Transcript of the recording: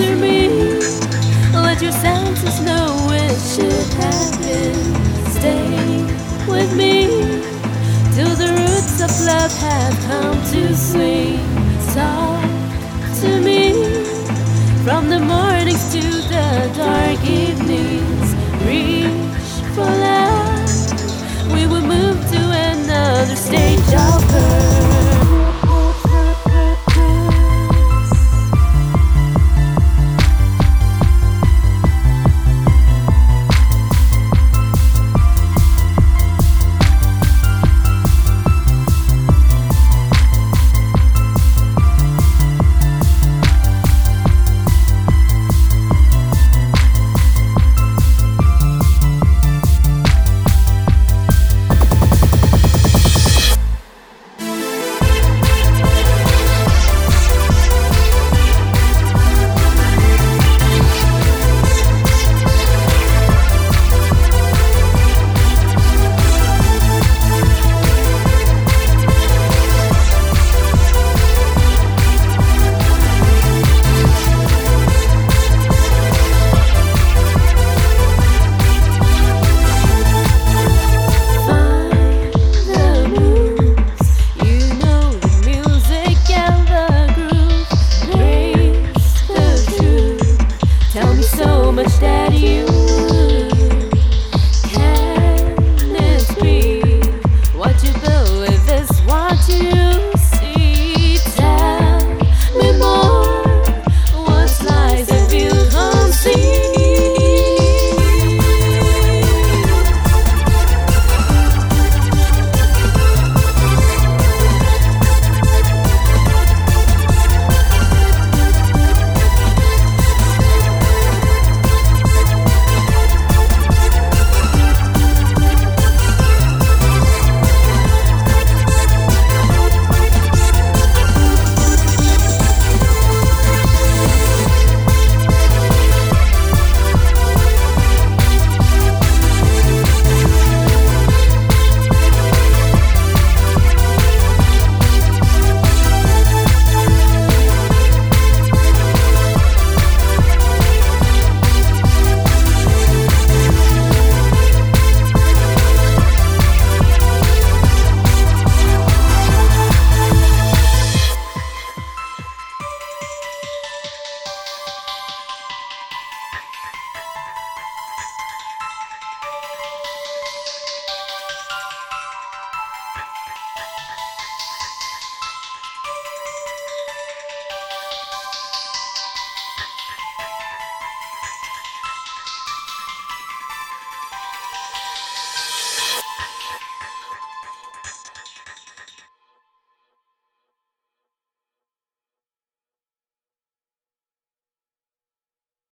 answer me. Let your senses know it should happen. Stay with me till the roots of love have come to swing.